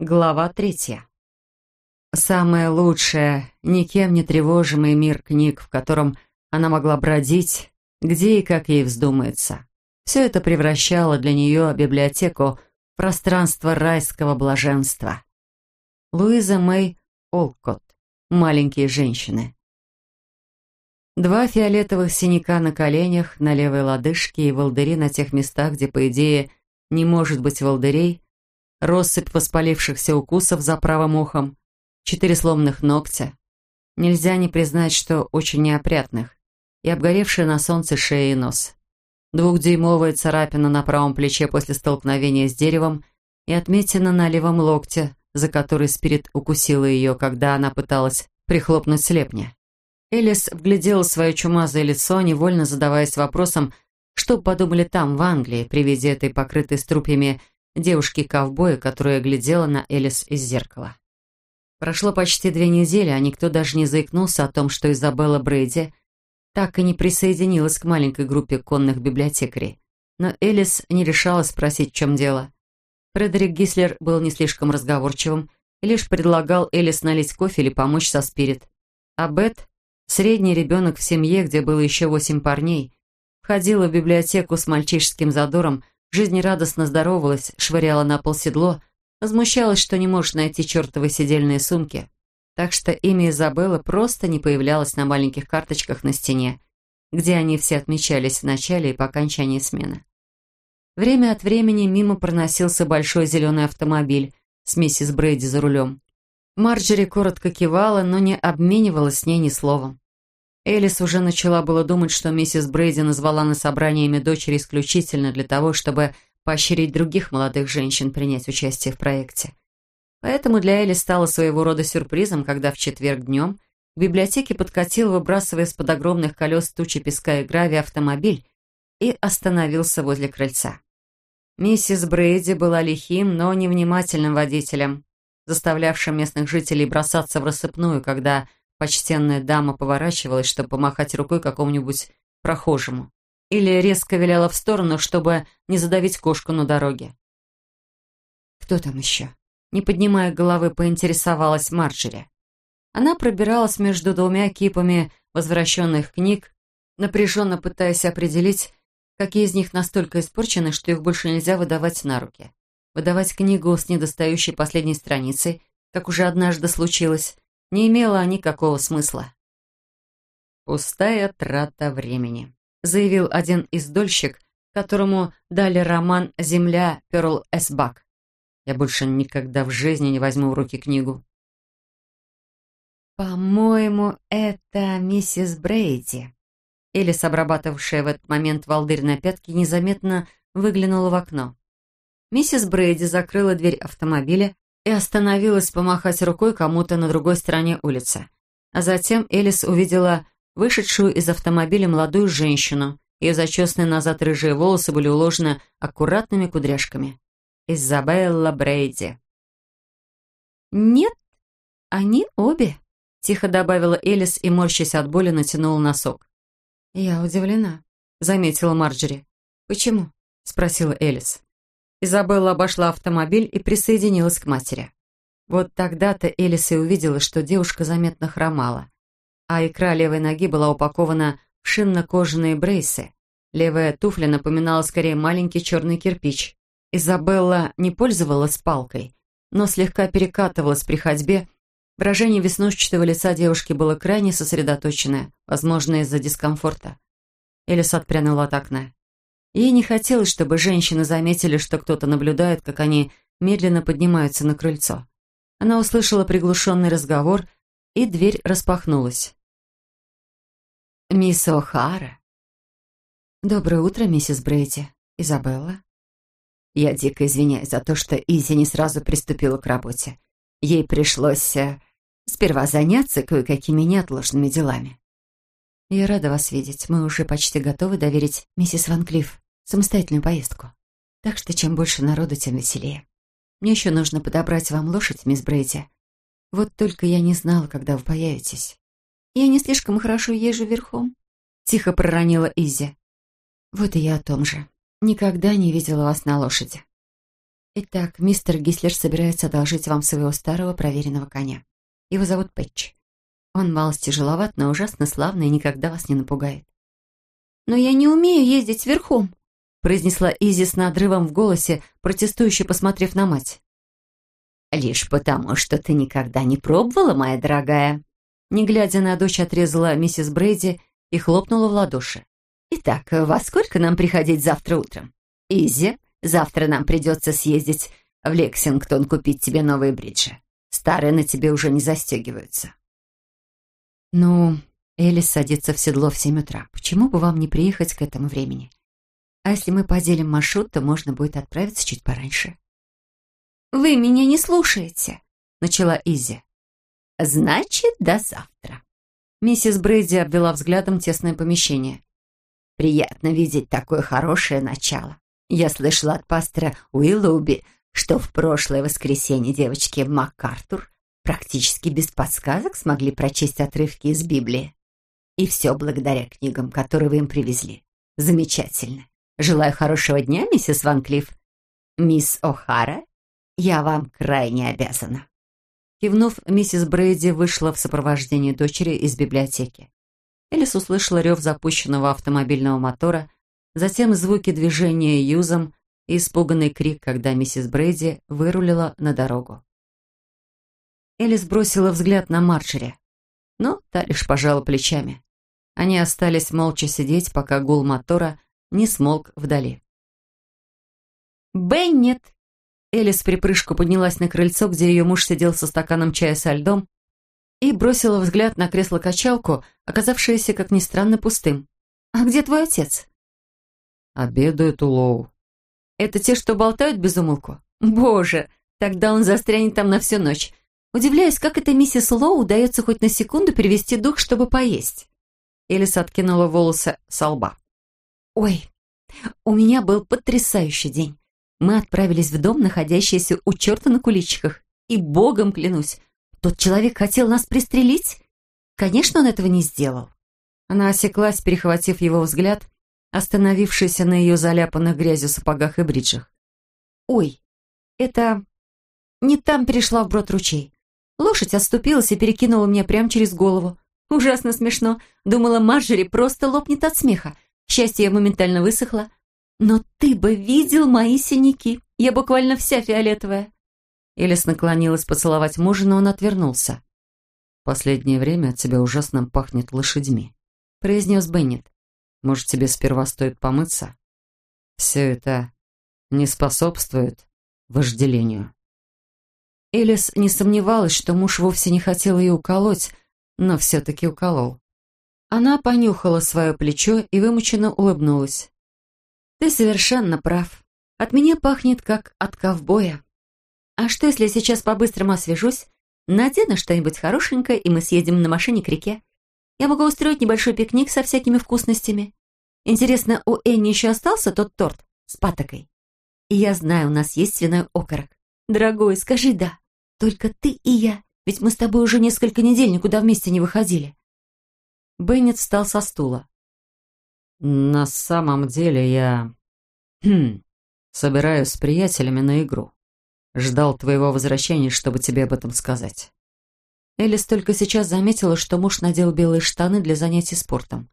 Глава третья. Самое лучшее, никем не тревожимый мир книг, в котором она могла бродить, где и как ей вздумается. Все это превращало для нее библиотеку в пространство райского блаженства. Луиза Мэй Олкот. Маленькие женщины. Два фиолетовых синяка на коленях, на левой лодыжке и волдыри на тех местах, где, по идее, не может быть волдырей, россыпь воспалившихся укусов за правым ухом, четыре сломанных ногтя. Нельзя не признать, что очень неопрятных, и обгоревшие на солнце шея и нос. Двухдюймовая царапина на правом плече после столкновения с деревом и отметина на левом локте, за который спирит укусила ее, когда она пыталась прихлопнуть слепня. Элис вглядела свое чумазое лицо, невольно задаваясь вопросом, что подумали там, в Англии, при виде этой покрытой струпьями девушки-ковбоя, которая глядела на Элис из зеркала. Прошло почти две недели, а никто даже не заикнулся о том, что Изабелла Брейди так и не присоединилась к маленькой группе конных библиотекарей. Но Элис не решалась спросить, в чем дело. Фредерик Гислер был не слишком разговорчивым и лишь предлагал Элис налить кофе или помочь со спирит. А Бет, средний ребенок в семье, где было еще восемь парней, входила в библиотеку с мальчишеским задором, жизнерадостно здоровалась, швыряла на пол седло, возмущалась, что не может найти чертовы сидельные сумки. Так что имя Изабеллы просто не появлялось на маленьких карточках на стене, где они все отмечались в начале и по окончании смены. Время от времени мимо проносился большой зеленый автомобиль с миссис Брейди за рулем. Марджери коротко кивала, но не обменивалась с ней ни словом. Элис уже начала было думать, что миссис Брейди назвала на собрание имя дочери исключительно для того, чтобы поощрить других молодых женщин принять участие в проекте. Поэтому для Элис стало своего рода сюрпризом, когда в четверг днем в библиотеке подкатил, выбрасывая из-под огромных колес тучи песка и гравия автомобиль и остановился возле крыльца. Миссис Брейди была лихим, но невнимательным водителем, заставлявшим местных жителей бросаться в рассыпную, когда Почтенная дама поворачивалась, чтобы помахать рукой какому-нибудь прохожему. Или резко виляла в сторону, чтобы не задавить кошку на дороге. «Кто там еще?» Не поднимая головы, поинтересовалась Марджери. Она пробиралась между двумя кипами возвращенных книг, напряженно пытаясь определить, какие из них настолько испорчены, что их больше нельзя выдавать на руки. Выдавать книгу с недостающей последней страницей, как уже однажды случилось, не имело никакого смысла. «Пустая трата времени», — заявил один из дольщик, которому дали роман «Земля» Перл Эсбак. «Я больше никогда в жизни не возьму в руки книгу». «По-моему, это миссис Брейди». Элис, обрабатывавшая в этот момент волдырь на пятке, незаметно выглянула в окно. Миссис Брейди закрыла дверь автомобиля и остановилась помахать рукой кому-то на другой стороне улицы. А затем Элис увидела вышедшую из автомобиля молодую женщину. Ее зачесанные назад рыжие волосы были уложены аккуратными кудряшками. Изабелла Брейди. «Нет, они обе», — тихо добавила Элис и, морщась от боли, натянула носок. «Я удивлена», — заметила Марджери. «Почему?» — спросила Элис. Изабелла обошла автомобиль и присоединилась к матери. Вот тогда-то Элис и увидела, что девушка заметно хромала, а икра левой ноги была упакована в шинно-кожаные брейсы. Левая туфля напоминала скорее маленький черный кирпич. Изабелла не пользовалась палкой, но слегка перекатывалась при ходьбе. Выражение веснушчатого лица девушки было крайне сосредоточенное, возможно, из-за дискомфорта. Элис отпрянула от окна. Ей не хотелось, чтобы женщины заметили, что кто-то наблюдает, как они медленно поднимаются на крыльцо. Она услышала приглушенный разговор, и дверь распахнулась. «Мисс О'Хара». «Доброе утро, миссис Брейди. Изабелла». Я дико извиняюсь за то, что Изи не сразу приступила к работе. Ей пришлось э, сперва заняться кое-какими неотложными делами. «Я рада вас видеть. Мы уже почти готовы доверить миссис Ван Клифф самостоятельную поездку. Так что чем больше народу, тем веселее. Мне еще нужно подобрать вам лошадь, мисс Брейди. Вот только я не знала, когда вы появитесь. Я не слишком хорошо езжу верхом», — тихо проронила Изи. «Вот и я о том же. Никогда не видела вас на лошади». Итак, мистер Гислер собирается одолжить вам своего старого проверенного коня. Его зовут Пэтч. Он малость тяжеловат, но ужасно славный и никогда вас не напугает. «Но я не умею ездить верхом», произнесла Изи с надрывом в голосе, протестующе посмотрев на мать. «Лишь потому, что ты никогда не пробовала, моя дорогая». Не глядя на дочь, отрезала миссис Брейди и хлопнула в ладоши. «Итак, во сколько нам приходить завтра утром? Изи, завтра нам придется съездить в Лексингтон купить тебе новые бриджи. Старые на тебе уже не застегиваются». «Ну, Элис садится в седло в семь утра. Почему бы вам не приехать к этому времени? А если мы поделим маршрут, то можно будет отправиться чуть пораньше». «Вы меня не слушаете», — начала Изи. «Значит, до завтра». Миссис Брейди обвела взглядом тесное помещение. «Приятно видеть такое хорошее начало. Я слышала от пастора Уиллоуби, что в прошлое воскресенье девочки МакАртур практически без подсказок смогли прочесть отрывки из Библии. И все благодаря книгам, которые вы им привезли. Замечательно. Желаю хорошего дня, миссис Ван Клифф. Мисс О'Хара, я вам крайне обязана. Кивнув, миссис Брейди вышла в сопровождении дочери из библиотеки. Элис услышала рев запущенного автомобильного мотора, затем звуки движения юзом и испуганный крик, когда миссис Брейди вырулила на дорогу. Элис бросила взгляд на Марджери, но та лишь пожала плечами. Они остались молча сидеть, пока гул мотора не смолк вдали. «Беннет!» Элис припрыжку поднялась на крыльцо, где ее муж сидел со стаканом чая со льдом, и бросила взгляд на кресло-качалку, оказавшееся, как ни странно, пустым. «А где твой отец?» «Обедает у Лоу». «Это те, что болтают без умолку?» «Боже, тогда он застрянет там на всю ночь. Удивляюсь, как это миссис Лоу удается хоть на секунду перевести дух, чтобы поесть». Элис откинула волосы со лба. «Ой, у меня был потрясающий день. Мы отправились в дом, находящийся у черта на куличиках. И богом клянусь, тот человек хотел нас пристрелить? Конечно, он этого не сделал». Она осеклась, перехватив его взгляд, остановившийся на ее заляпанных грязью сапогах и бриджах. «Ой, это... не там перешла в брод ручей. Лошадь отступилась и перекинула меня прямо через голову. Ужасно смешно. Думала, Марджери просто лопнет от смеха. К счастью, я моментально высохла. Но ты бы видел мои синяки. Я буквально вся фиолетовая. Элис наклонилась поцеловать мужа, но он отвернулся. «Последнее время от тебя ужасно пахнет лошадьми», — произнес Беннет. «Может, тебе сперва стоит помыться? Все это не способствует вожделению». Элис не сомневалась, что муж вовсе не хотел ее уколоть, но все-таки уколол. Она понюхала свое плечо и вымученно улыбнулась. «Ты совершенно прав. От меня пахнет, как от ковбоя. А что, если я сейчас по-быстрому освежусь, надену что-нибудь хорошенькое, и мы съедем на машине к реке? Я могу устроить небольшой пикник со всякими вкусностями. Интересно, у Энни еще остался тот торт с патокой? И я знаю, у нас есть свиной окорок. Дорогой, скажи «да». Только ты и я, ведь мы с тобой уже несколько недель никуда вместе не выходили. Беннет встал со стула. «На самом деле я... Хм, собираюсь с приятелями на игру. Ждал твоего возвращения, чтобы тебе об этом сказать». Элис только сейчас заметила, что муж надел белые штаны для занятий спортом.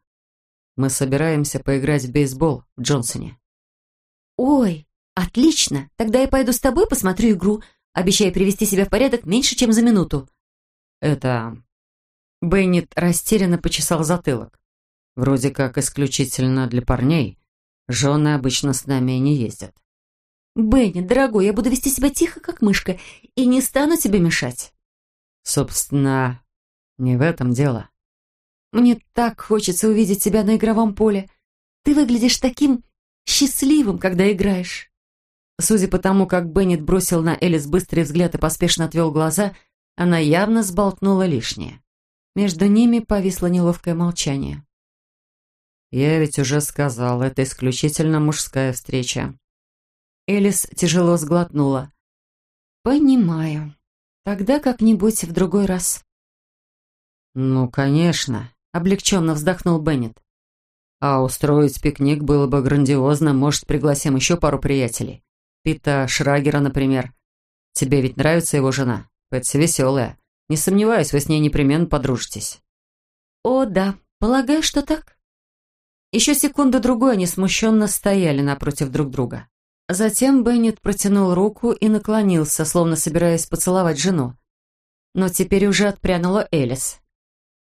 «Мы собираемся поиграть в бейсбол в Джонсоне». «Ой, отлично! Тогда я пойду с тобой посмотрю игру. Обещаю привести себя в порядок меньше, чем за минуту». «Это...» Беннет растерянно почесал затылок. «Вроде как исключительно для парней. Жены обычно с нами не ездят». «Беннет, дорогой, я буду вести себя тихо, как мышка, и не стану тебе мешать». «Собственно, не в этом дело». «Мне так хочется увидеть тебя на игровом поле. Ты выглядишь таким счастливым, когда играешь». Судя по тому, как Беннет бросил на Элис быстрый взгляд и поспешно отвел глаза, она явно сболтнула лишнее. Между ними повисло неловкое молчание. «Я ведь уже сказал, это исключительно мужская встреча». Элис тяжело сглотнула. «Понимаю. Тогда как-нибудь в другой раз». «Ну, конечно», — облегченно вздохнул Беннет. «А устроить пикник было бы грандиозно, может, пригласим еще пару приятелей. Пита Шрагера, например. Тебе ведь нравится его жена? Пэтси веселая. Не сомневаюсь, вы с ней непременно подружитесь». «О, да, полагаю, что так». Еще секунду-другой они смущенно стояли напротив друг друга. Затем Беннет протянул руку и наклонился, словно собираясь поцеловать жену. Но теперь уже отпрянула Элис.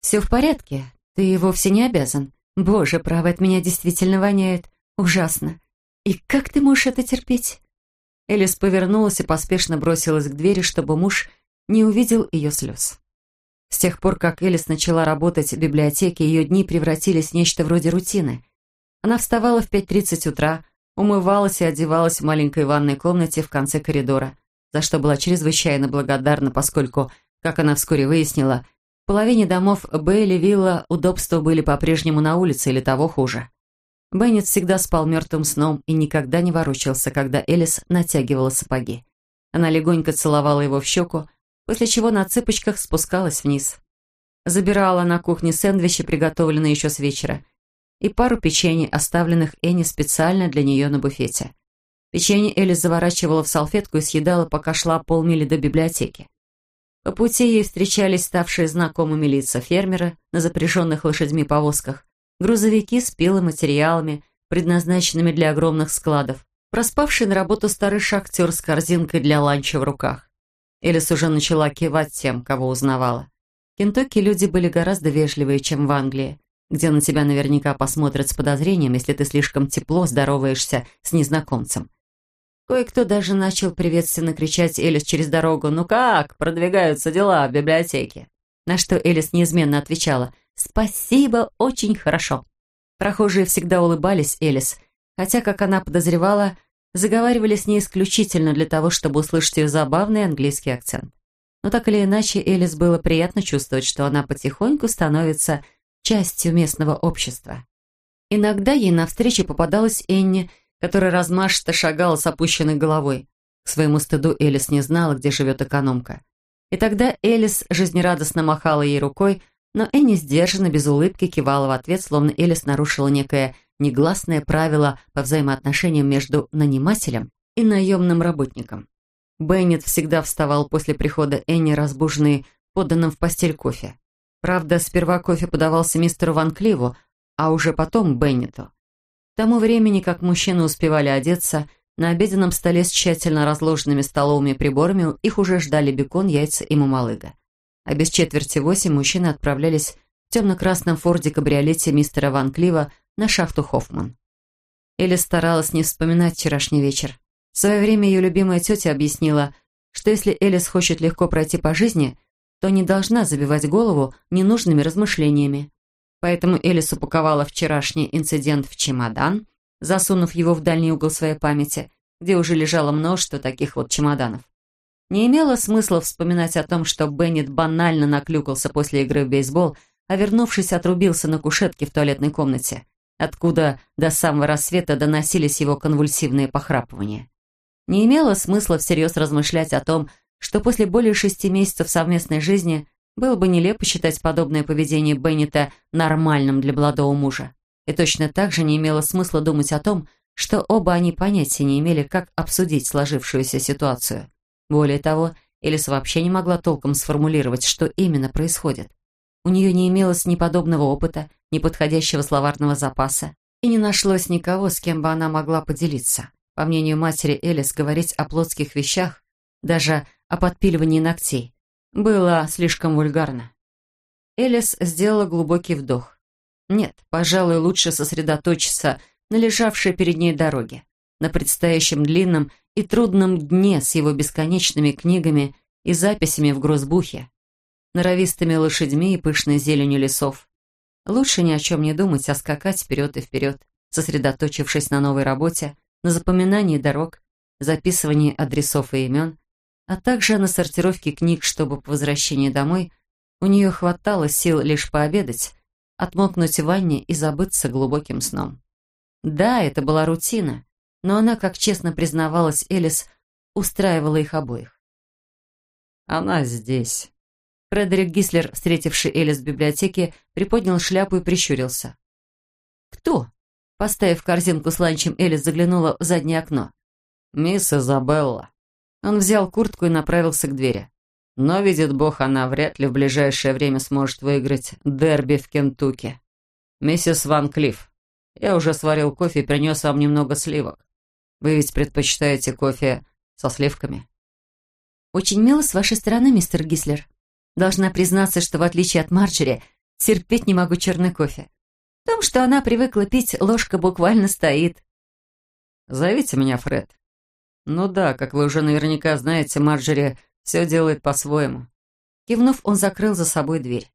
«Все в порядке. Ты вовсе не обязан. Боже, право, от меня действительно воняет. Ужасно. И как ты можешь это терпеть?» Элис повернулась и поспешно бросилась к двери, чтобы муж не увидел ее слез. С тех пор, как Элис начала работать в библиотеке, ее дни превратились в нечто вроде рутины. Она вставала в 5.30 утра, умывалась и одевалась в маленькой ванной комнате в конце коридора, за что была чрезвычайно благодарна, поскольку, как она вскоре выяснила, в половине домов Бейли Вилла удобства были по-прежнему на улице или того хуже. Беннет всегда спал мертвым сном и никогда не ворочался, когда Элис натягивала сапоги. Она легонько целовала его в щеку, после чего на цыпочках спускалась вниз. Забирала на кухне сэндвичи, приготовленные еще с вечера, и пару печений, оставленных Энни специально для нее на буфете. Печенье Элис заворачивала в салфетку и съедала, пока шла полмили до библиотеки. По пути ей встречались ставшие знакомыми лица фермеры на запряженных лошадьми повозках, грузовики с пиломатериалами, предназначенными для огромных складов, проспавший на работу старый шахтер с корзинкой для ланча в руках. Элис уже начала кивать тем, кого узнавала. В Кентукки люди были гораздо вежливее, чем в Англии, где на тебя наверняка посмотрят с подозрением, если ты слишком тепло здороваешься с незнакомцем. Кое-кто даже начал приветственно кричать Элис через дорогу «Ну как, продвигаются дела в библиотеке?» На что Элис неизменно отвечала «Спасибо, очень хорошо». Прохожие всегда улыбались Элис, хотя, как она подозревала, заговаривали с ней исключительно для того, чтобы услышать ее забавный английский акцент. Но так или иначе, Элис было приятно чувствовать, что она потихоньку становится частью местного общества. Иногда ей навстречу попадалась Энни, которая размашисто шагала с опущенной головой. К своему стыду Элис не знала, где живет экономка. И тогда Элис жизнерадостно махала ей рукой, но Энни сдержанно, без улыбки, кивала в ответ, словно Элис нарушила некое негласное правило по взаимоотношениям между нанимателем и наемным работником. Беннет всегда вставал после прихода Энни, разбуженный поданным в постель кофе. Правда, сперва кофе подавался мистеру Ван Кливу, а уже потом Беннету. К тому времени, как мужчины успевали одеться, на обеденном столе с тщательно разложенными столовыми приборами их уже ждали бекон, яйца и мамалыга. А без четверти восемь мужчины отправлялись в темно-красном форде-кабриолете мистера Ван Клива на шахту Хоффман. Элли старалась не вспоминать вчерашний вечер. В свое время ее любимая тетя объяснила, что если Элис хочет легко пройти по жизни, то не должна забивать голову ненужными размышлениями. Поэтому Элис упаковала вчерашний инцидент в чемодан, засунув его в дальний угол своей памяти, где уже лежало множество таких вот чемоданов. Не имело смысла вспоминать о том, что Беннет банально наклюкался после игры в бейсбол, а вернувшись, отрубился на кушетке в туалетной комнате откуда до самого рассвета доносились его конвульсивные похрапывания. Не имело смысла всерьез размышлять о том, что после более шести месяцев совместной жизни было бы нелепо считать подобное поведение Беннета нормальным для молодого мужа. И точно так же не имело смысла думать о том, что оба они понятия не имели, как обсудить сложившуюся ситуацию. Более того, Элис вообще не могла толком сформулировать, что именно происходит. У нее не имелось ни подобного опыта, ни подходящего словарного запаса, и не нашлось никого, с кем бы она могла поделиться. По мнению матери Элис, говорить о плотских вещах, даже о подпиливании ногтей, было слишком вульгарно. Элис сделала глубокий вдох. Нет, пожалуй, лучше сосредоточиться на лежавшей перед ней дороге, на предстоящем длинном и трудном дне с его бесконечными книгами и записями в грозбухе, норовистыми лошадьми и пышной зеленью лесов. Лучше ни о чем не думать, а скакать вперед и вперед, сосредоточившись на новой работе, на запоминании дорог, записывании адресов и имен, а также на сортировке книг, чтобы по возвращении домой у нее хватало сил лишь пообедать, отмокнуть в ванне и забыться глубоким сном. Да, это была рутина, но она, как честно признавалась Элис, устраивала их обоих. «Она здесь», Фредерик Гислер, встретивший Элис в библиотеке, приподнял шляпу и прищурился. «Кто?» Поставив корзинку с ланчем, Элис заглянула в заднее окно. «Мисс Изабелла». Он взял куртку и направился к двери. Но, видит Бог, она вряд ли в ближайшее время сможет выиграть дерби в Кентукки. «Миссис Ван Клифф, я уже сварил кофе и принес вам немного сливок. Вы ведь предпочитаете кофе со сливками?» «Очень мило с вашей стороны, мистер Гислер. Должна признаться, что в отличие от Марджери, терпеть не могу черный кофе. В том, что она привыкла пить, ложка буквально стоит». «Зовите меня Фред». «Ну да, как вы уже наверняка знаете, Марджери все делает по-своему». Кивнув, он закрыл за собой дверь.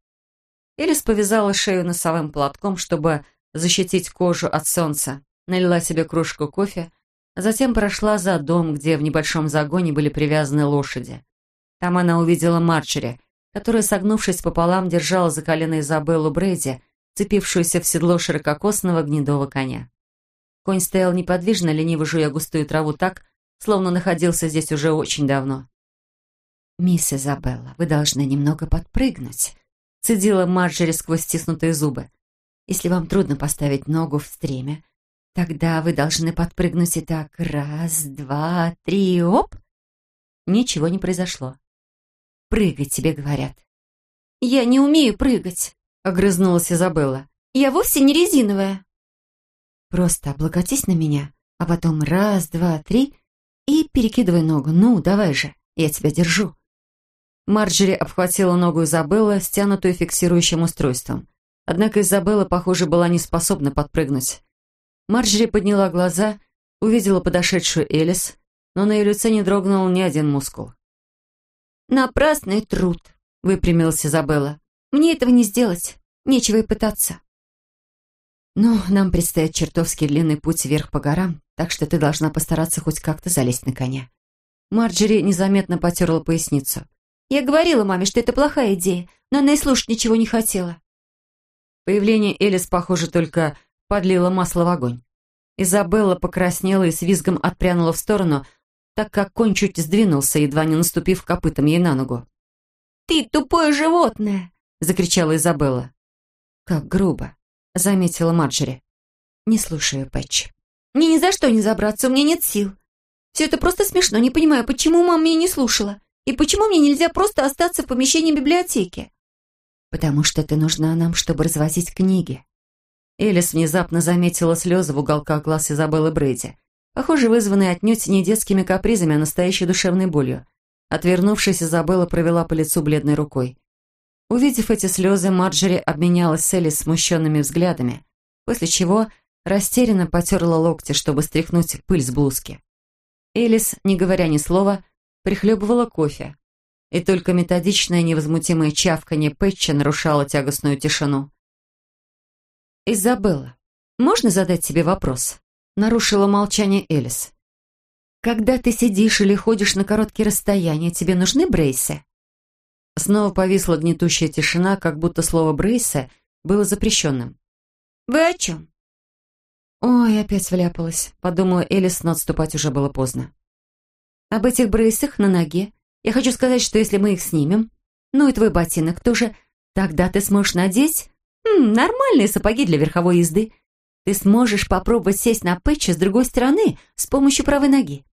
Элис повязала шею носовым платком, чтобы защитить кожу от солнца, налила себе кружку кофе, а затем прошла за дом, где в небольшом загоне были привязаны лошади. Там она увидела Марчери, которая, согнувшись пополам, держала за колено Изабеллу Брейди, цепившуюся в седло ширококосного гнедого коня. Конь стоял неподвижно, лениво жуя густую траву так, словно находился здесь уже очень давно. «Мисс Изабелла, вы должны немного подпрыгнуть», цедила Марджери сквозь стиснутые зубы. «Если вам трудно поставить ногу в стреме, тогда вы должны подпрыгнуть и так раз, два, три, оп!» Ничего не произошло. «Прыгать тебе говорят». «Я не умею прыгать», — огрызнулась Изабелла. «Я вовсе не резиновая». «Просто облокотись на меня, а потом раз, два, три и перекидывай ногу. Ну, давай же, я тебя держу». Марджери обхватила ногу Изабеллы, стянутую фиксирующим устройством. Однако Изабелла, похоже, была не способна подпрыгнуть. Марджери подняла глаза, увидела подошедшую Элис, но на ее лице не дрогнул ни один мускул. «Напрасный труд», — выпрямилась Изабелла. «Мне этого не сделать. Нечего и пытаться». «Ну, нам предстоит чертовски длинный путь вверх по горам, так что ты должна постараться хоть как-то залезть на коня». Марджери незаметно потерла поясницу. Я говорила маме, что это плохая идея, но она и слушать ничего не хотела. Появление Элис, похоже, только подлило масло в огонь. Изабелла покраснела и с визгом отпрянула в сторону, так как конь чуть сдвинулся, едва не наступив копытом ей на ногу. «Ты тупое животное!» — закричала Изабелла. «Как грубо!» — заметила Марджери. «Не слушаю, Пэтч». «Мне ни за что не забраться, у меня нет сил. Все это просто смешно, не понимаю, почему мама меня не слушала. И почему мне нельзя просто остаться в помещении библиотеки? Потому что ты нужна нам, чтобы развозить книги. Элис внезапно заметила слезы в уголках глаз Изабеллы Брейди, похоже, вызванные отнюдь не детскими капризами, а настоящей душевной болью. Отвернувшись, Изабелла провела по лицу бледной рукой. Увидев эти слезы, Марджери обменялась с Элис смущенными взглядами, после чего растерянно потерла локти, чтобы стряхнуть пыль с блузки. Элис, не говоря ни слова, прихлебывала кофе. И только методичное невозмутимое чавканье Пэтча нарушало тягостную тишину. «Изабелла, можно задать тебе вопрос?» Нарушила молчание Элис. «Когда ты сидишь или ходишь на короткие расстояния, тебе нужны брейсы?» Снова повисла гнетущая тишина, как будто слово «брейсы» было запрещенным. «Вы о чем?» «Ой, опять вляпалась», — подумала Элис, но отступать уже было поздно. Об этих брейсах на ноге. Я хочу сказать, что если мы их снимем, ну и твой ботинок тоже, тогда ты сможешь надеть м, нормальные сапоги для верховой езды. Ты сможешь попробовать сесть на пэтче с другой стороны с помощью правой ноги.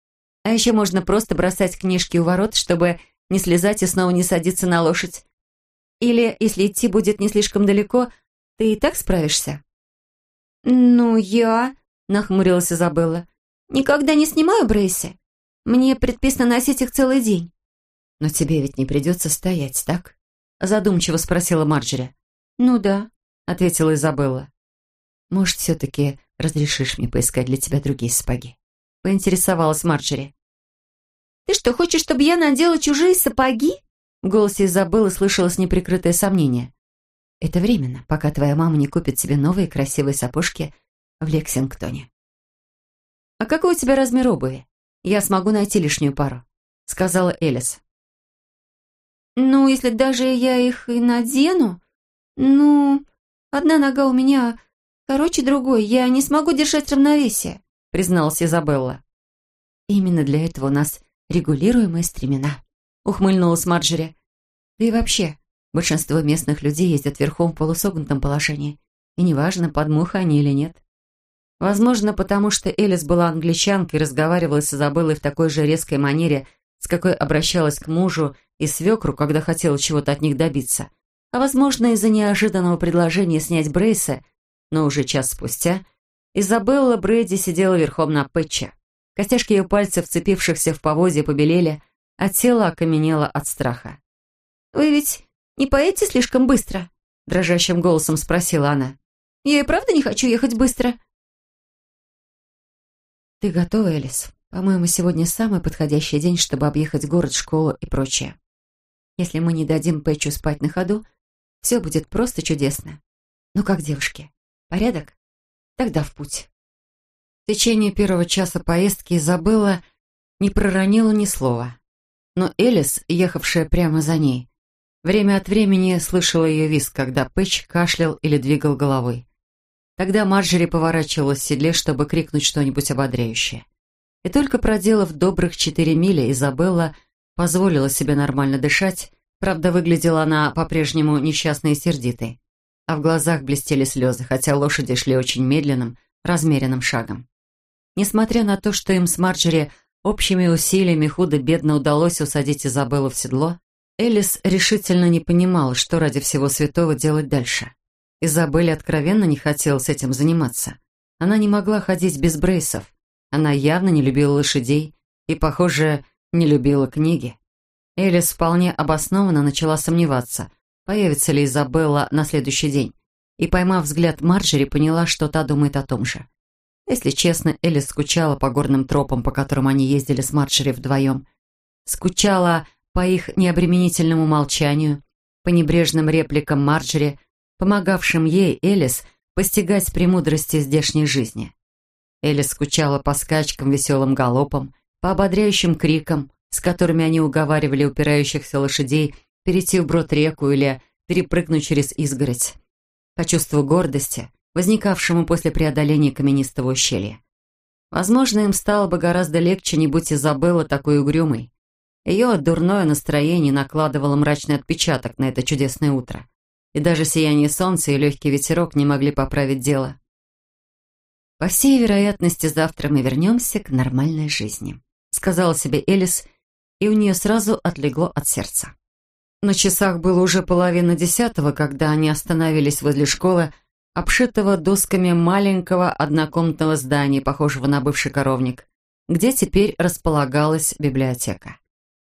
А еще можно просто бросать книжки у ворот, чтобы не слезать и снова не садиться на лошадь. Или, если идти будет не слишком далеко, ты и так справишься?» «Ну, я...» — нахмурилась Изабелла. «Никогда не снимаю брейсы. Мне предписано носить их целый день». «Но тебе ведь не придется стоять, так?» Задумчиво спросила Марджери. «Ну да», — ответила Изабелла. «Может, все-таки разрешишь мне поискать для тебя другие сапоги?» Поинтересовалась Марджери. «Ты что, хочешь, чтобы я надела чужие сапоги?» В голосе Изабеллы слышалось неприкрытое сомнение. «Это временно, пока твоя мама не купит себе новые красивые сапожки в Лексингтоне». «А какой у тебя размер обуви?» Я смогу найти лишнюю пару», — сказала Элис. «Ну, если даже я их и надену, ну, одна нога у меня короче другой, я не смогу держать равновесие», — призналась Изабелла. «Именно для этого у нас регулируемые стремена», — ухмыльнулась Марджери. «Да и вообще, большинство местных людей ездят верхом в полусогнутом положении, и неважно, под муха они или нет». Возможно, потому что Элис была англичанкой и разговаривала с Изабеллой в такой же резкой манере, с какой обращалась к мужу и свекру, когда хотела чего-то от них добиться. А возможно, из-за неожиданного предложения снять Брейса, но уже час спустя, Изабелла Брэди сидела верхом на Пэтче. Костяшки ее пальцев, вцепившихся в поводье, побелели, а тело окаменело от страха. «Вы ведь не поедете слишком быстро?» дрожащим голосом спросила она. «Я и правда не хочу ехать быстро?» «Ты готова, Элис? По-моему, сегодня самый подходящий день, чтобы объехать город, школу и прочее. Если мы не дадим Пэтчу спать на ходу, все будет просто чудесно. Ну как, девушки, порядок? Тогда в путь». В течение первого часа поездки Изабелла не проронила ни слова. Но Элис, ехавшая прямо за ней, время от времени слышала ее визг, когда Пэтч кашлял или двигал головой. Тогда Марджери поворачивалась в седле, чтобы крикнуть что-нибудь ободряющее. И только проделав добрых четыре мили, Изабелла позволила себе нормально дышать, правда, выглядела она по-прежнему несчастной и сердитой, а в глазах блестели слезы, хотя лошади шли очень медленным, размеренным шагом. Несмотря на то, что им с Марджери общими усилиями худо-бедно удалось усадить Изабеллу в седло, Элис решительно не понимала, что ради всего святого делать дальше. Изабелле откровенно не хотелось этим заниматься. Она не могла ходить без брейсов. Она явно не любила лошадей и, похоже, не любила книги. Элис вполне обоснованно начала сомневаться, появится ли Изабелла на следующий день, и, поймав взгляд Марджери, поняла, что та думает о том же. Если честно, Элис скучала по горным тропам, по которым они ездили с Марджери вдвоем. Скучала по их необременительному молчанию, по небрежным репликам Марджери – помогавшим ей, Элис, постигать премудрости здешней жизни. Элис скучала по скачкам, веселым галопам, по ободряющим крикам, с которыми они уговаривали упирающихся лошадей перейти вброд реку или перепрыгнуть через изгородь, по чувству гордости, возникавшему после преодоления каменистого ущелья. Возможно, им стало бы гораздо легче, не будь Изабелла такой угрюмой. Ее дурное настроение накладывало мрачный отпечаток на это чудесное утро и даже сияние солнца и легкий ветерок не могли поправить дело. «По всей вероятности, завтра мы вернемся к нормальной жизни», сказала себе Элис, и у нее сразу отлегло от сердца. На часах было уже половина десятого, когда они остановились возле школы, обшитого досками маленького однокомнатного здания, похожего на бывший коровник, где теперь располагалась библиотека.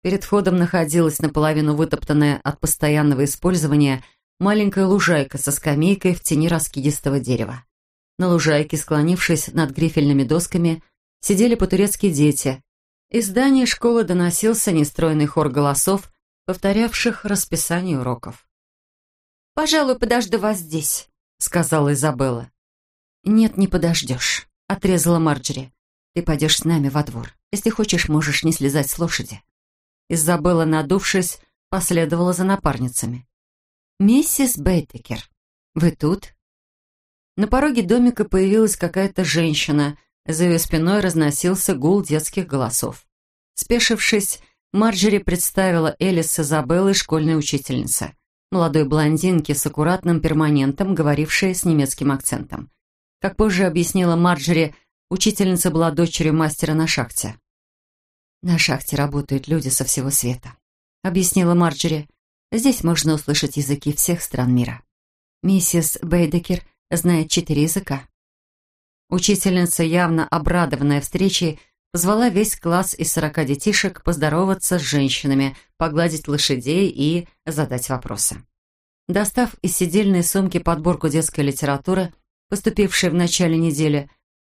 Перед входом находилась наполовину вытоптанная от постоянного использования – маленькая лужайка со скамейкой в тени раскидистого дерева. На лужайке, склонившись над грифельными досками, сидели по-турецки дети. Из здания школы доносился нестройный хор голосов, повторявших расписание уроков. «Пожалуй, подожду вас здесь», — сказала Изабелла. «Нет, не подождешь», — отрезала Марджери. «Ты пойдешь с нами во двор. Если хочешь, можешь не слезать с лошади». Изабелла, надувшись, последовала за напарницами. «Миссис Бейтекер, вы тут?» На пороге домика появилась какая-то женщина. За ее спиной разносился гул детских голосов. Спешившись, Марджери представила Элис с Изабеллой школьной учительнице, молодой блондинке с аккуратным перманентом, говорившей с немецким акцентом. Как позже объяснила Марджери, учительница была дочерью мастера на шахте. «На шахте работают люди со всего света», — объяснила Марджери. Здесь можно услышать языки всех стран мира. Миссис Бейдекер знает четыре языка. Учительница, явно обрадованная встречей, позвала весь класс из сорока детишек поздороваться с женщинами, погладить лошадей и задать вопросы. Достав из сидельной сумки подборку детской литературы, поступившей в начале недели,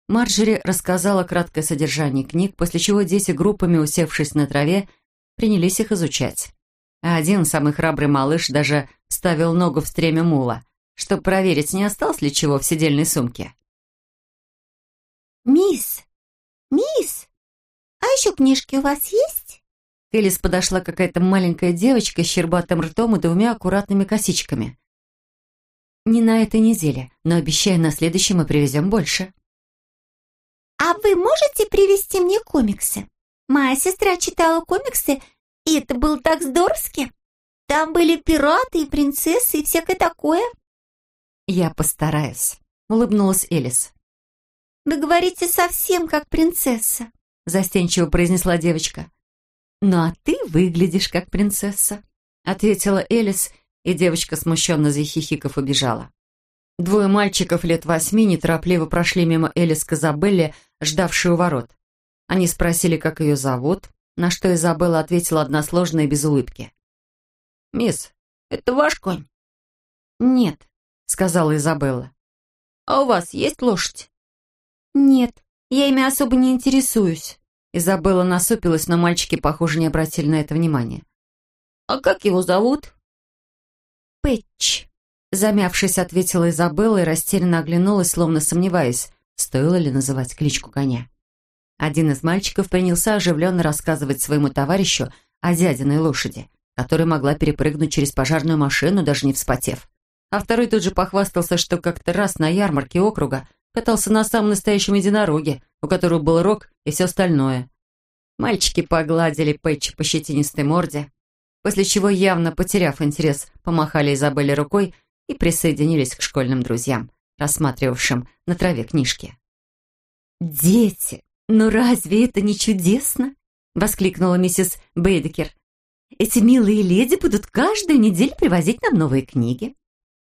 Марджери рассказала краткое содержание книг, после чего дети, группами усевшись на траве, принялись их изучать а один, самый храбрый малыш, даже ставил ногу в стремя мула, чтобы проверить, не осталось ли чего в сидельной сумке. «Мисс! Мисс! А еще книжки у вас есть?» К Элис подошла какая-то маленькая девочка с щербатым ртом и двумя аккуратными косичками. «Не на этой неделе, но обещаю, на следующей мы привезем больше». «А вы можете привезти мне комиксы? Моя сестра читала комиксы и это было так здоровски. Там были пираты и принцессы и всякое такое. Я постараюсь, улыбнулась Элис. Вы говорите совсем как принцесса», — застенчиво произнесла девочка. «Ну а ты выглядишь как принцесса», — ответила Элис, и девочка, смущенно захихиков, убежала. Двое мальчиков лет восьми неторопливо прошли мимо Элис к Изабелле, ждавшей у ворот. Они спросили, как ее зовут, на что Изабелла ответила односложно и без улыбки. «Мисс, это ваш конь?» «Нет», — сказала Изабелла. «А у вас есть лошадь?» «Нет, я ими особо не интересуюсь». Изабелла насупилась, но мальчики, похоже, не обратили на это внимания. «А как его зовут?» «Пэтч», — замявшись, ответила Изабелла и растерянно оглянулась, словно сомневаясь, стоило ли называть кличку коня. Один из мальчиков принялся оживленно рассказывать своему товарищу о дядиной лошади, которая могла перепрыгнуть через пожарную машину, даже не вспотев. А второй тут же похвастался, что как-то раз на ярмарке округа катался на самом настоящем единороге, у которого был рог и все остальное. Мальчики погладили Пэтча по щетинистой морде, после чего, явно потеряв интерес, помахали Изабелле рукой и присоединились к школьным друзьям, рассматривавшим на траве книжки. «Дети, ну разве это не чудесно?» — воскликнула миссис Бейдекер. «Эти милые леди будут каждую неделю привозить нам новые книги,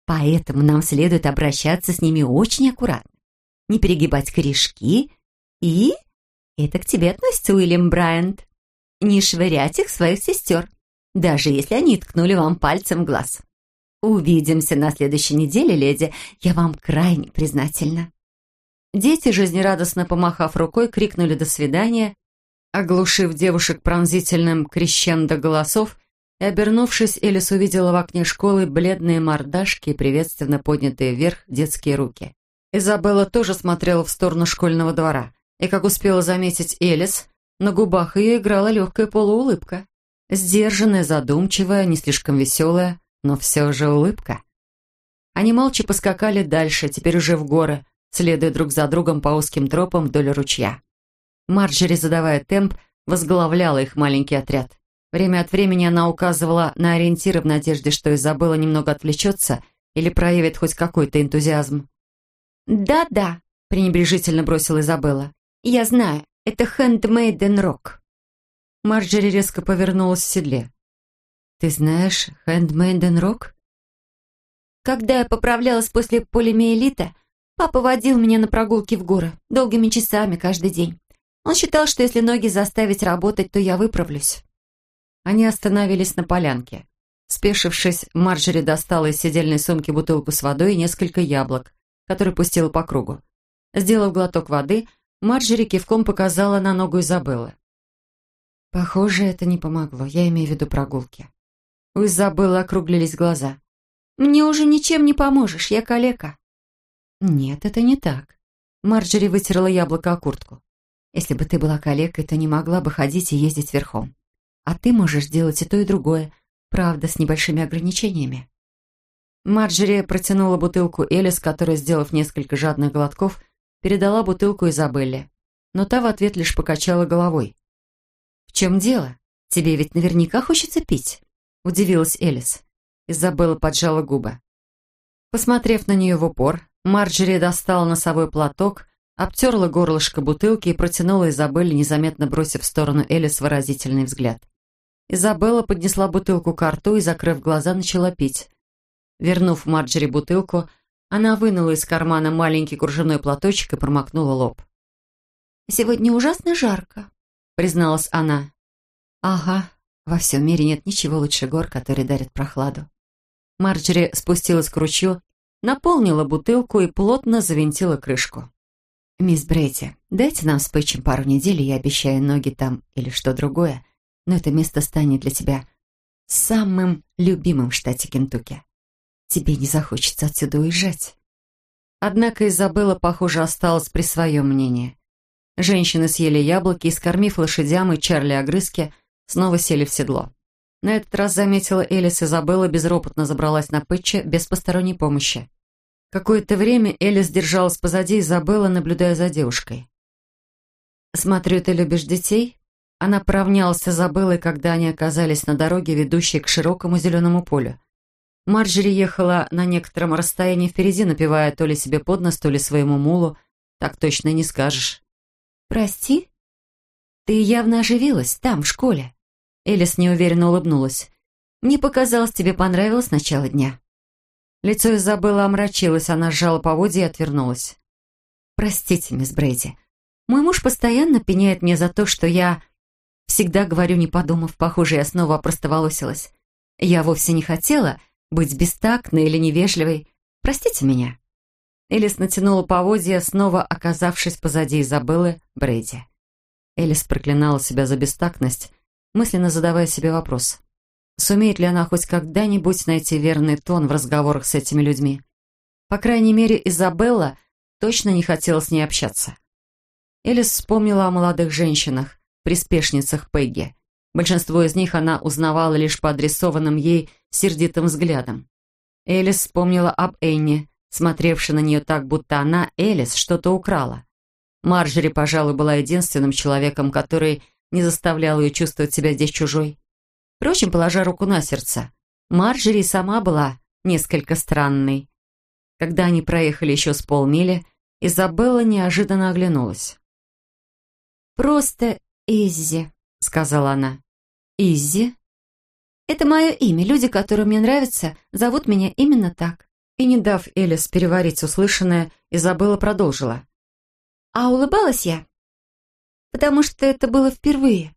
поэтому нам следует обращаться с ними очень аккуратно не перегибать корешки и... Это к тебе относится, Уильям Брайант. Не швырять их своих сестер, даже если они ткнули вам пальцем в глаз. Увидимся на следующей неделе, леди. Я вам крайне признательна. Дети, жизнерадостно помахав рукой, крикнули «до свидания», оглушив девушек пронзительным крещендо голосов, и, обернувшись, Элис увидела в окне школы бледные мордашки и приветственно поднятые вверх детские руки. Изабелла тоже смотрела в сторону школьного двора, и, как успела заметить Элис, на губах ее играла легкая полуулыбка. Сдержанная, задумчивая, не слишком веселая, но все же улыбка. Они молча поскакали дальше, теперь уже в горы, следуя друг за другом по узким тропам вдоль ручья. Марджери, задавая темп, возглавляла их маленький отряд. Время от времени она указывала на ориентиры в надежде, что Изабелла немного отвлечется или проявит хоть какой-то энтузиазм. «Да-да», — пренебрежительно бросила Изабелла. «Я знаю, это Handmaiden Rock». Марджери резко повернулась в седле. «Ты знаешь Handmaiden Rock?» «Когда я поправлялась после полимиелита, папа водил меня на прогулки в горы, долгими часами каждый день. Он считал, что если ноги заставить работать, то я выправлюсь». Они остановились на полянке. Спешившись, Марджери достала из сидельной сумки бутылку с водой и несколько яблок, который пустила по кругу. Сделав глоток воды, Марджери кивком показала на ногу Изабеллы. Похоже, это не помогло. Я имею в виду прогулки. У Изабеллы округлились глаза. «Мне уже ничем не поможешь, я калека». «Нет, это не так». Марджери вытерла яблоко о куртку. «Если бы ты была калекой, то не могла бы ходить и ездить верхом. А ты можешь делать и то, и другое, правда, с небольшими ограничениями». Марджери протянула бутылку Элис, которая, сделав несколько жадных глотков, передала бутылку Изабелле. Но та в ответ лишь покачала головой. «В чем дело? Тебе ведь наверняка хочется пить», — удивилась Элис. Изабелла поджала губы. Посмотрев на нее в упор, Марджери достала носовой платок, обтерла горлышко бутылки и протянула Изабелле, незаметно бросив в сторону Элис выразительный взгляд. Изабелла поднесла бутылку к рту и, закрыв глаза, начала пить. Вернув Марджери бутылку, она вынула из кармана маленький кружевной платочек и промокнула лоб. «Сегодня ужасно жарко», — призналась она. «Ага, во всем мире нет ничего лучше гор, которые дарят прохладу». Марджери спустилась к ручью, наполнила бутылку и плотно завинтила крышку. «Мисс Брейти, дайте нам с Пэтчем пару недель, и я обещаю ноги там или что другое, но это место станет для тебя самым любимым в штате Кентукки тебе не захочется отсюда уезжать. Однако Изабелла, похоже, осталась при своем мнении. Женщины съели яблоки и, скормив лошадям и Чарли огрызки, снова сели в седло. На этот раз заметила Элис, Изабелла безропотно забралась на Пэтча без посторонней помощи. Какое-то время Элис держалась позади Изабеллы, наблюдая за девушкой. «Смотрю, ты любишь детей?» Она поравнялась с Изабеллой, когда они оказались на дороге, ведущей к широкому зеленому полю. Марджери ехала на некотором расстоянии впереди, напевая то ли себе под нос, то ли своему мулу, Так точно не скажешь». «Прости? Ты явно оживилась там, в школе». Элис неуверенно улыбнулась. «Мне показалось, тебе понравилось начало дня». Лицо Изабеллы омрачилось, она сжала поводья и отвернулась. «Простите, мисс Брейди, мой муж постоянно пеняет мне за то, что я всегда говорю, не подумав. Похоже, я снова опростоволосилась. Я вовсе не хотела быть бестактной или невежливой. Простите меня». Элис натянула поводья, снова оказавшись позади Изабеллы Брейди. Элис проклинала себя за бестактность, мысленно задавая себе вопрос. Сумеет ли она хоть когда-нибудь найти верный тон в разговорах с этими людьми? По крайней мере, Изабелла точно не хотела с ней общаться. Элис вспомнила о молодых женщинах, приспешницах Пегги. Большинство из них она узнавала лишь по адресованным ей сердитым взглядам. Элис вспомнила об Энне, смотревшей на нее так, будто она, Элис, что-то украла. Марджери, пожалуй, была единственным человеком, который не заставлял ее чувствовать себя здесь чужой. Впрочем, положа руку на сердце, Марджери сама была несколько странной. Когда они проехали еще с полмили, Изабелла неожиданно оглянулась. «Просто Иззи», — сказала она. «Иззи?» «Это мое имя. Люди, которые мне нравятся, зовут меня именно так». И не дав Элис переварить услышанное, Изабелла продолжила. «А улыбалась я, потому что это было впервые».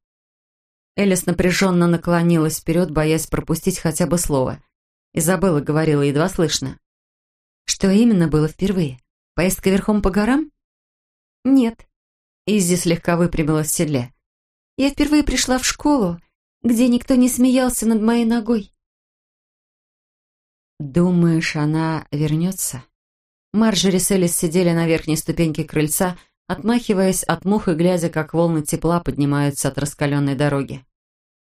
Элис напряженно наклонилась вперед, боясь пропустить хотя бы слово. Изабелла говорила едва слышно. «Что именно было впервые? Поездка верхом по горам?» «Нет». Иззи слегка выпрямилась в седле. «Я впервые пришла в школу, где никто не смеялся над моей ногой». «Думаешь, она вернется?» Марджери с Элис сидели на верхней ступеньке крыльца, отмахиваясь от мух и глядя, как волны тепла поднимаются от раскаленной дороги.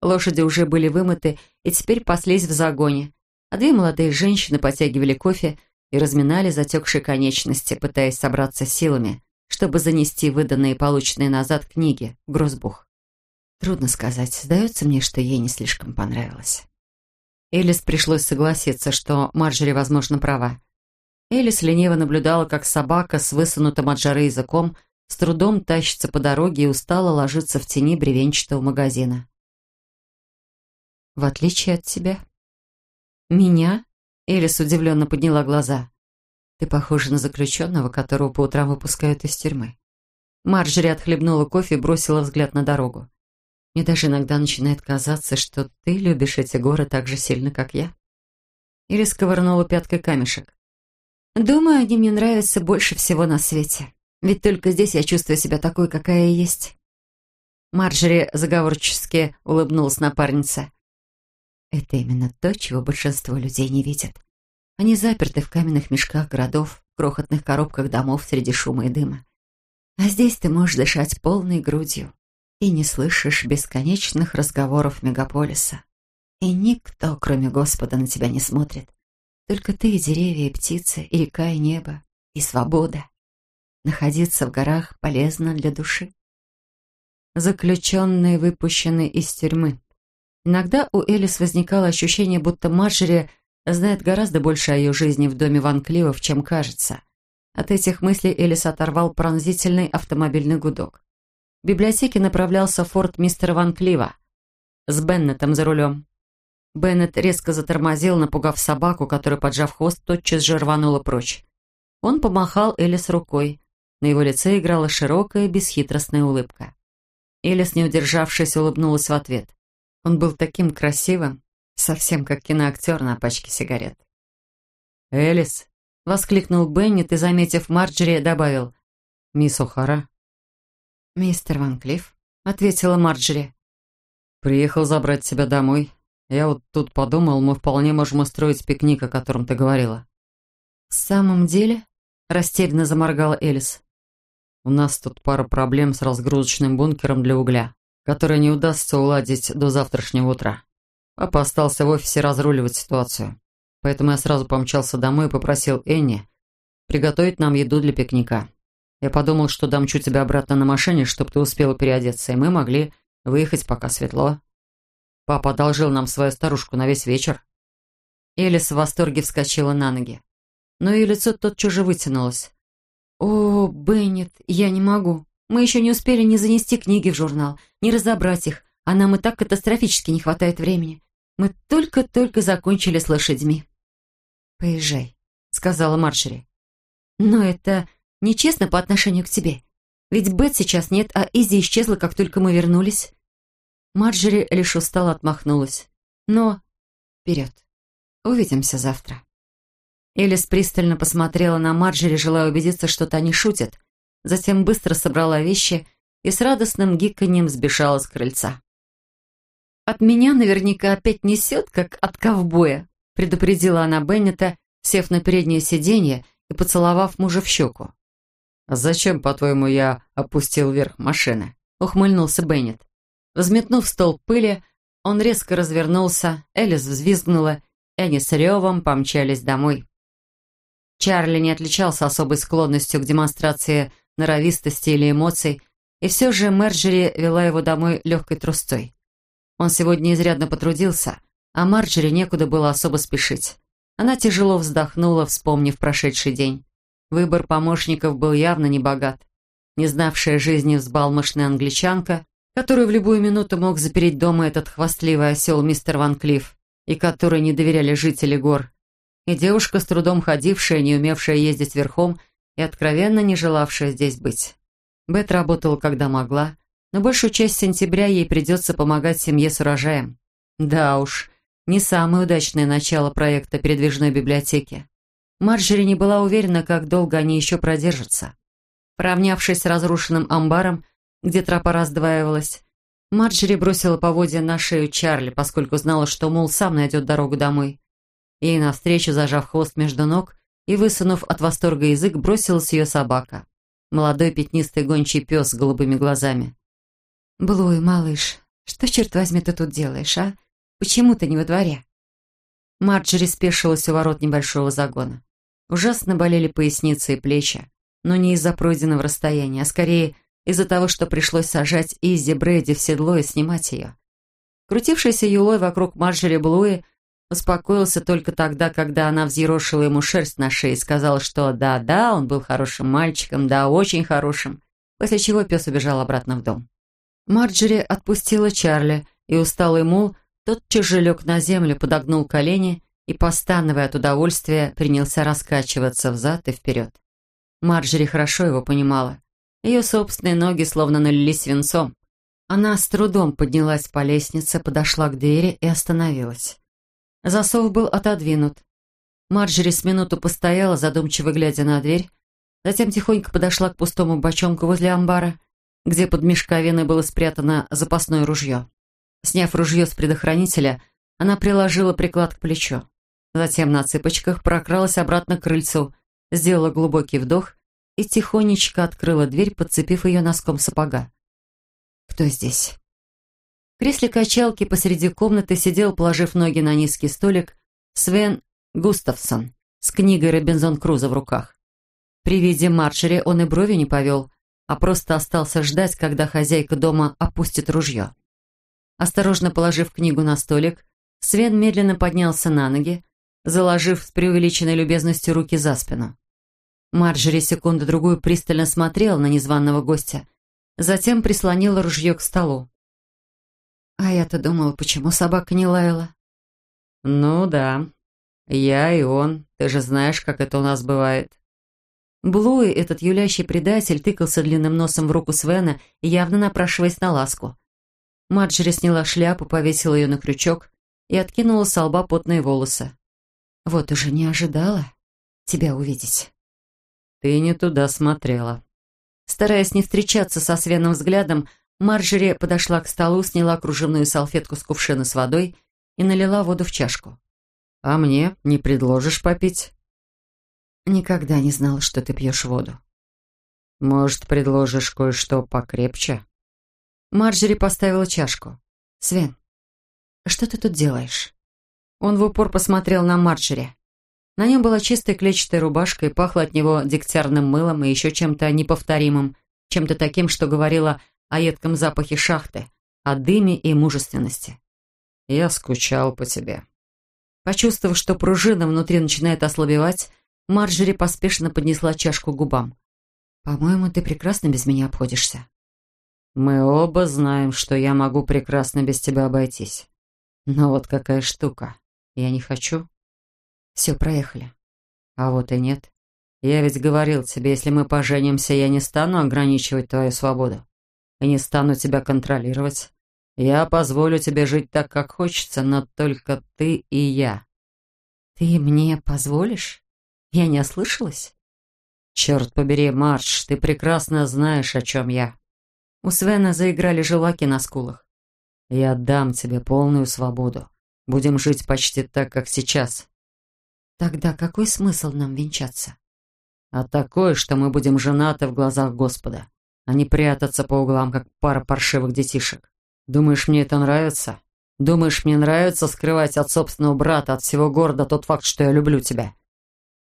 Лошади уже были вымыты и теперь паслись в загоне, а две молодые женщины потягивали кофе и разминали затекшие конечности, пытаясь собраться силами, чтобы занести выданные полученные назад книги в грозбух. Трудно сказать, сдается мне, что ей не слишком понравилось. Элис пришлось согласиться, что Марджери, возможно, права. Элис лениво наблюдала, как собака с высунутым от жары языком с трудом тащится по дороге и устало ложится в тени бревенчатого магазина. «В отличие от тебя». «Меня?» — Элис удивленно подняла глаза. «Ты похожа на заключенного, которого по утрам выпускают из тюрьмы». Марджери отхлебнула кофе и бросила взгляд на дорогу. «Мне даже иногда начинает казаться, что ты любишь эти горы так же сильно, как я». Элис ковырнула пяткой камешек. Думаю, они мне нравятся больше всего на свете. Ведь только здесь я чувствую себя такой, какая я есть. Марджери заговорчески улыбнулась напарнице. Это именно то, чего большинство людей не видят. Они заперты в каменных мешках городов, в крохотных коробках домов среди шума и дыма. А здесь ты можешь дышать полной грудью и не слышишь бесконечных разговоров мегаполиса. И никто, кроме Господа, на тебя не смотрит. Только ты, деревья и птицы, и река, и небо, и свобода. Находиться в горах полезно для души. Заключенный, выпущенный из тюрьмы. Иногда у Элис возникало ощущение, будто Марджери знает гораздо больше о ее жизни в доме Ван Кливов, чем кажется. От этих мыслей Элис оторвал пронзительный автомобильный гудок. В библиотеке направлялся форт мистера Ван Клива с Беннетом за рулем. Беннет резко затормозил, напугав собаку, которая, поджав хвост, тотчас же рванула прочь. Он помахал Элис рукой. На его лице играла широкая, бесхитростная улыбка. Элис, не удержавшись, улыбнулась в ответ. Он был таким красивым, совсем как киноактер на пачке сигарет. «Элис!» — воскликнул Беннет и, заметив Марджери, добавил «Мисс О'Хара». «Мистер Ван Клифф», — ответила Марджери. «Приехал забрать тебя домой. Я вот тут подумал, мы вполне можем устроить пикник, о котором ты говорила». «В самом деле?» – растерянно заморгала Элис. «У нас тут пара проблем с разгрузочным бункером для угля, который не удастся уладить до завтрашнего утра. Папа остался в офисе разруливать ситуацию, поэтому я сразу помчался домой и попросил Энни приготовить нам еду для пикника. Я подумал, что домчу тебя обратно на машине, чтобы ты успела переодеться, и мы могли выехать, пока светло». Папа одолжил нам свою старушку на весь вечер». Элис в восторге вскочила на ноги. Но ее лицо тотчас же вытянулось. «О, Беннет, я не могу. Мы еще не успели ни занести книги в журнал, ни разобрать их, а нам и так катастрофически не хватает времени. Мы только-только закончили с лошадьми». «Поезжай», — сказала Марджери. «Но это нечестно по отношению к тебе. Ведь Бет сейчас нет, а Изи исчезла, как только мы вернулись». Марджери лишь устало отмахнулась. «Но вперед. Увидимся завтра». Элис пристально посмотрела на Марджери, желая убедиться, что та не шутит. Затем быстро собрала вещи и с радостным гиканьем сбежала с крыльца. «От меня наверняка опять несет, как от ковбоя», предупредила она Беннета, сев на переднее сиденье и поцеловав мужа в щеку. «Зачем, по-твоему, я опустил вверх машины?» ухмыльнулся Беннет. Взметнув стол пыли, он резко развернулся, Элис взвизгнула, и они с ревом помчались домой. Чарли не отличался особой склонностью к демонстрации норовистости или эмоций, и все же Мерджери вела его домой легкой трусцой. Он сегодня изрядно потрудился, а Марджери некуда было особо спешить. Она тяжело вздохнула, вспомнив прошедший день. Выбор помощников был явно не богат. Не знавшая жизни взбалмошная англичанка, которую в любую минуту мог запереть дома этот хвастливый осел мистер Ван Клифф, и которой не доверяли жители гор, и девушка, с трудом ходившая, не умевшая ездить верхом и откровенно не желавшая здесь быть. Бет работала, когда могла, но большую часть сентября ей придется помогать семье с урожаем. Да уж, не самое удачное начало проекта передвижной библиотеки. Марджери не была уверена, как долго они еще продержатся. Поравнявшись с разрушенным амбаром, где тропа раздваивалась, Марджери бросила поводья на шею Чарли, поскольку знала, что, мол, сам найдет дорогу домой. Ей навстречу, зажав хвост между ног и высунув от восторга язык, бросилась ее собака. Молодой пятнистый гончий пес с голубыми глазами. «Блуй, малыш, что, черт возьми, ты тут делаешь, а? Почему ты не во дворе?» Марджери спешилась у ворот небольшого загона. Ужасно болели поясницы и плечи, но не из-за пройденного расстояния, а скорее из-за того, что пришлось сажать Изи Брэди в седло и снимать ее. Крутившийся юлой вокруг Марджери Блуи Успокоился только тогда, когда она взъерошила ему шерсть на шее и сказала, что да-да, он был хорошим мальчиком, да, очень хорошим, после чего пес убежал обратно в дом. Марджери отпустила Чарли, и усталый мул тотчас же лег на землю, подогнул колени и, постановая от удовольствия, принялся раскачиваться взад и вперед. Марджери хорошо его понимала. Ее собственные ноги словно налились свинцом. Она с трудом поднялась по лестнице, подошла к двери и остановилась. Засов был отодвинут. Марджери с минуту постояла, задумчиво глядя на дверь, затем тихонько подошла к пустому бочонку возле амбара, где под мешковиной было спрятано запасное ружье. Сняв ружье с предохранителя, она приложила приклад к плечу. Затем на цыпочках прокралась обратно к крыльцу, сделала глубокий вдох и тихонечко открыла дверь, подцепив ее носком сапога. «Кто здесь?» кресле качалки посреди комнаты сидел, положив ноги на низкий столик, Свен Густавсон с книгой «Робинзон Крузо» в руках. При виде Марджери он и брови не повел, а просто остался ждать, когда хозяйка дома опустит ружье. Осторожно положив книгу на столик, Свен медленно поднялся на ноги, заложив с преувеличенной любезностью руки за спину. Марджери секунду-другую пристально смотрела на незваного гостя, затем прислонила ружье к столу. А я-то думала, почему собака не лаяла? Ну да, я и он. Ты же знаешь, как это у нас бывает. Блуи, этот юлящий предатель, тыкался длинным носом в руку Свена, явно напрашиваясь на ласку. Марджери сняла шляпу, повесила ее на крючок и откинула с лба потные волосы. «Вот уже не ожидала тебя увидеть». «Ты не туда смотрела». Стараясь не встречаться со Свеном взглядом, Марджери подошла к столу, сняла кружевную салфетку с кувшина с водой и налила воду в чашку. «А мне не предложишь попить?» «Никогда не знала, что ты пьешь воду». «Может, предложишь кое-что покрепче?» Марджери поставила чашку. «Свен, что ты тут делаешь?» Он в упор посмотрел на Марджери. На нем была чистая клетчатая рубашка и пахло от него дегтярным мылом и еще чем-то неповторимым, чем-то таким, что говорило о едком запахе шахты, о дыме и мужественности. «Я скучал по тебе». Почувствовав, что пружина внутри начинает ослабевать, Марджери поспешно поднесла чашку к губам. «По-моему, ты прекрасно без меня обходишься». «Мы оба знаем, что я могу прекрасно без тебя обойтись. Но вот какая штука. Я не хочу». «Все, проехали». «А вот и нет. Я ведь говорил тебе, если мы поженимся, я не стану ограничивать твою свободу. И не стану тебя контролировать. Я позволю тебе жить так, как хочется, но только ты и я». «Ты мне позволишь? Я не ослышалась?» «Черт побери, Марш, ты прекрасно знаешь, о чем я». У Свена заиграли желаки на скулах. «Я дам тебе полную свободу. Будем жить почти так, как сейчас». «Тогда какой смысл нам венчаться?» «А такой, что мы будем женаты в глазах Господа, а не прятаться по углам, как пара паршивых детишек. Думаешь, мне это нравится? Думаешь, мне нравится скрывать от собственного брата, от всего города тот факт, что я люблю тебя?»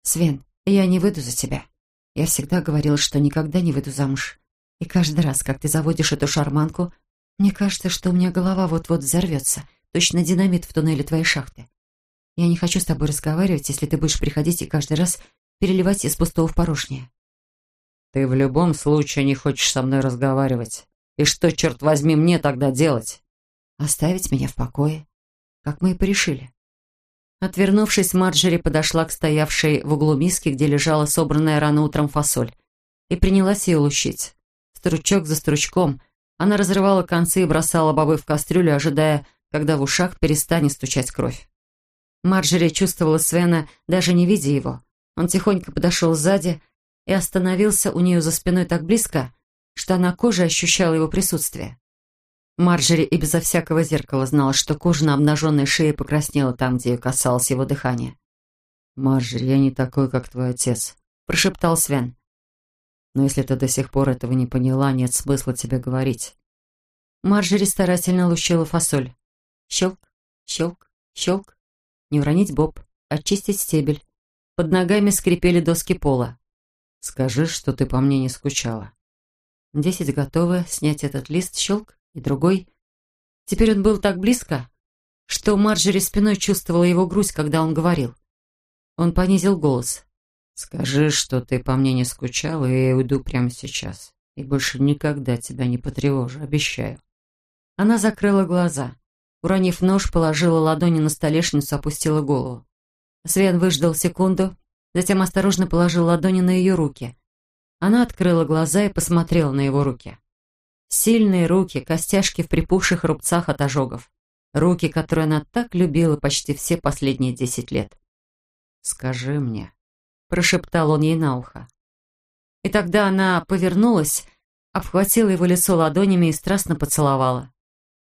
«Свен, я не выйду за тебя. Я всегда говорила, что никогда не выйду замуж. И каждый раз, как ты заводишь эту шарманку, мне кажется, что у меня голова вот-вот взорвется, точно динамит в туннеле твоей шахты. Я не хочу с тобой разговаривать, если ты будешь приходить и каждый раз переливать из пустого в порожнее. Ты в любом случае не хочешь со мной разговаривать. И что, черт возьми, мне тогда делать? Оставить меня в покое, как мы и порешили. Отвернувшись, Марджери подошла к стоявшей в углу миске, где лежала собранная рано утром фасоль, и принялась ее лущить. Стручок за стручком она разрывала концы и бросала бобы в кастрюлю, ожидая, когда в ушах перестанет стучать кровь. Марджери чувствовала Свена, даже не видя его. Он тихонько подошел сзади и остановился у нее за спиной так близко, что она кожей ощущала его присутствие. Марджери и безо всякого зеркала знала, что кожа на обнаженной шее покраснела там, где ее касалось его дыхания. «Марджери, я не такой, как твой отец», — прошептал Свен. «Но если ты до сих пор этого не поняла, нет смысла тебе говорить». Марджери старательно лущила фасоль. Щелк, щелк, щелк. Не уронить боб, очистить стебель. Под ногами скрипели доски пола. «Скажи, что ты по мне не скучала». Десять готовы снять этот лист, щелк, и другой. Теперь он был так близко, что Марджери спиной чувствовала его грусть, когда он говорил. Он понизил голос. «Скажи, что ты по мне не скучала, и я уйду прямо сейчас. И больше никогда тебя не потревожу, обещаю». Она закрыла глаза. Уронив нож, положила ладони на столешницу, опустила голову. Свен выждал секунду, затем осторожно положил ладони на ее руки. Она открыла глаза и посмотрела на его руки. Сильные руки, костяшки в припухших рубцах от ожогов. Руки, которые она так любила почти все последние десять лет. «Скажи мне», — прошептал он ей на ухо. И тогда она повернулась, обхватила его лицо ладонями и страстно поцеловала.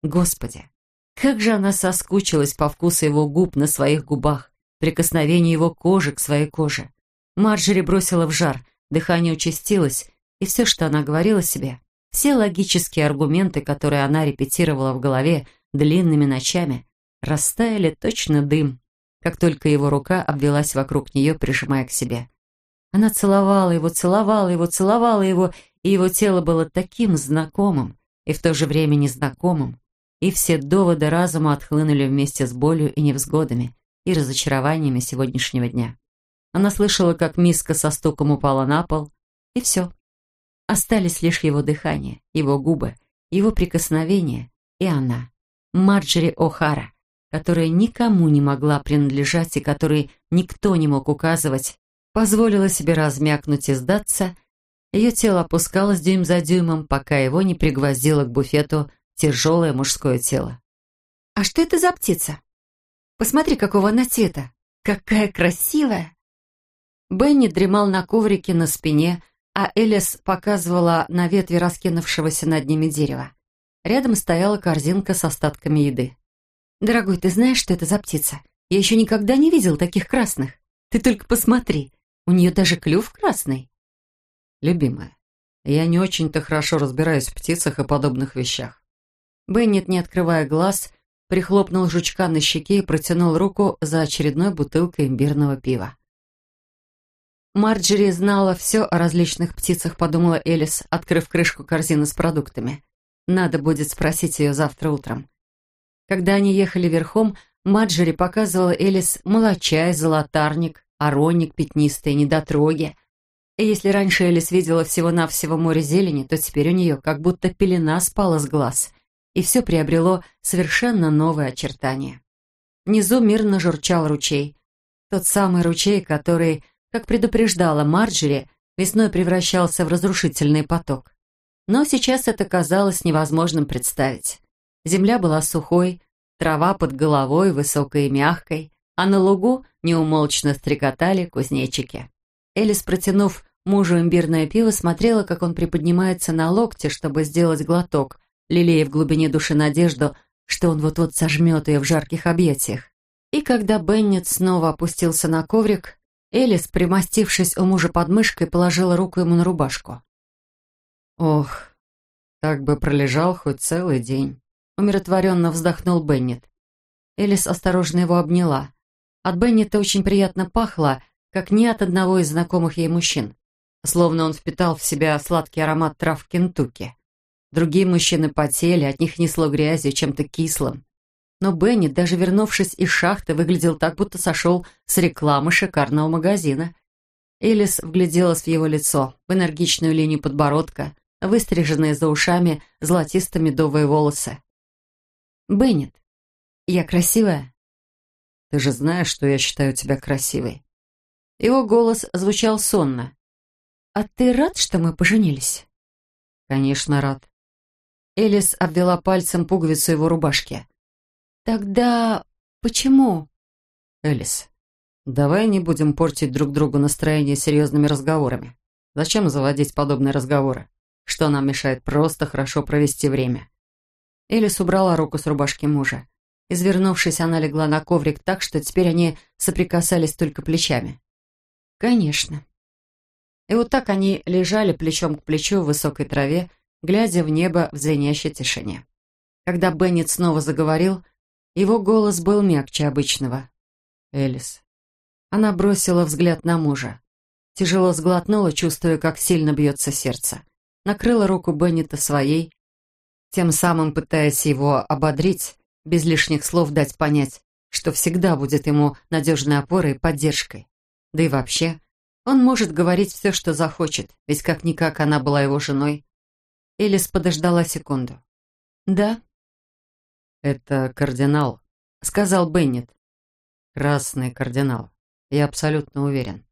Господи, как же она соскучилась по вкусу его губ на своих губах, прикосновению его кожи к своей коже. Марджери бросила в жар, дыхание участилось, и все, что она говорила себе, все логические аргументы, которые она репетировала в голове длинными ночами, растаяли точно дым, как только его рука обвелась вокруг нее, прижимая к себе. Она целовала его, целовала его, целовала его, и его тело было таким знакомым и в то же время незнакомым, и все доводы разума отхлынули вместе с болью и невзгодами и разочарованиями сегодняшнего дня. Она слышала, как миска со стуком упала на пол, и все. Остались лишь его дыхание, его губы, его прикосновения и она, Марджери О'Хара, которая никому не могла принадлежать и которой никто не мог указывать, позволила себе размякнуть и сдаться. Ее тело опускалось дюйм за дюймом, пока его не пригвоздило к буфету тяжелое мужское тело. «А что это за птица? Посмотри, какого она цвета! Какая красивая!» Бенни дремал на коврике на спине, а Элис показывала на ветви раскинувшегося над ними дерева. Рядом стояла корзинка с остатками еды. «Дорогой, ты знаешь, что это за птица? Я еще никогда не видел таких красных. Ты только посмотри, у нее даже клюв красный». «Любимая, я не очень-то хорошо разбираюсь в птицах и подобных вещах». Беннет, не открывая глаз, прихлопнул жучка на щеке и протянул руку за очередной бутылкой имбирного пива. Марджери знала все о различных птицах, подумала Элис, открыв крышку корзины с продуктами. Надо будет спросить ее завтра утром. Когда они ехали верхом, Марджери показывала Элис молочай, золотарник, оронник пятнистый, недотроги. И если раньше Элис видела всего-навсего море зелени, то теперь у нее как будто пелена спала с глаз, и все приобрело совершенно новые очертания. Внизу мирно журчал ручей. Тот самый ручей, который, как предупреждала Марджери, весной превращался в разрушительный поток. Но сейчас это казалось невозможным представить. Земля была сухой, трава под головой высокой и мягкой, а на лугу неумолчно стрекотали кузнечики. Элис, протянув мужу имбирное пиво, смотрела, как он приподнимается на локте, чтобы сделать глоток, лелея в глубине души надежду, что он вот-вот сожмет ее в жарких объятиях. И когда Беннет снова опустился на коврик, Элис, примостившись у мужа под мышкой, положила руку ему на рубашку. «Ох, так бы пролежал хоть целый день», — умиротворенно вздохнул Беннет. Элис осторожно его обняла. От Беннета очень приятно пахло, как ни от одного из знакомых ей мужчин. Словно он впитал в себя сладкий аромат трав Кентукки. Другие мужчины потели, от них несло грязью, чем-то кислым. Но Беннет, даже вернувшись из шахты, выглядел так, будто сошел с рекламы шикарного магазина. Элис вгляделась в его лицо, в энергичную линию подбородка, выстриженные за ушами золотисто-медовые волосы. «Беннет, я красивая?» «Ты же знаешь, что я считаю тебя красивой». Его голос звучал сонно. «А ты рад, что мы поженились?» «Конечно, рад». Элис обвела пальцем пуговицу его рубашки. «Тогда почему?» «Элис, давай не будем портить друг другу настроение серьезными разговорами. Зачем заводить подобные разговоры? Что нам мешает просто хорошо провести время?» Элис убрала руку с рубашки мужа. Извернувшись, она легла на коврик так, что теперь они соприкасались только плечами. «Конечно». И вот так они лежали плечом к плечу в высокой траве, глядя в небо в звенящей тишине. Когда Беннет снова заговорил, его голос был мягче обычного. «Элис». Она бросила взгляд на мужа. Тяжело сглотнула, чувствуя, как сильно бьется сердце. Накрыла руку Беннета своей, тем самым пытаясь его ободрить, без лишних слов дать понять, что всегда будет ему надежной опорой и поддержкой. Да и вообще, он может говорить все, что захочет, ведь как-никак она была его женой. Элис подождала секунду. «Да?» «Это кардинал», — сказал Беннет. «Красный кардинал. Я абсолютно уверен.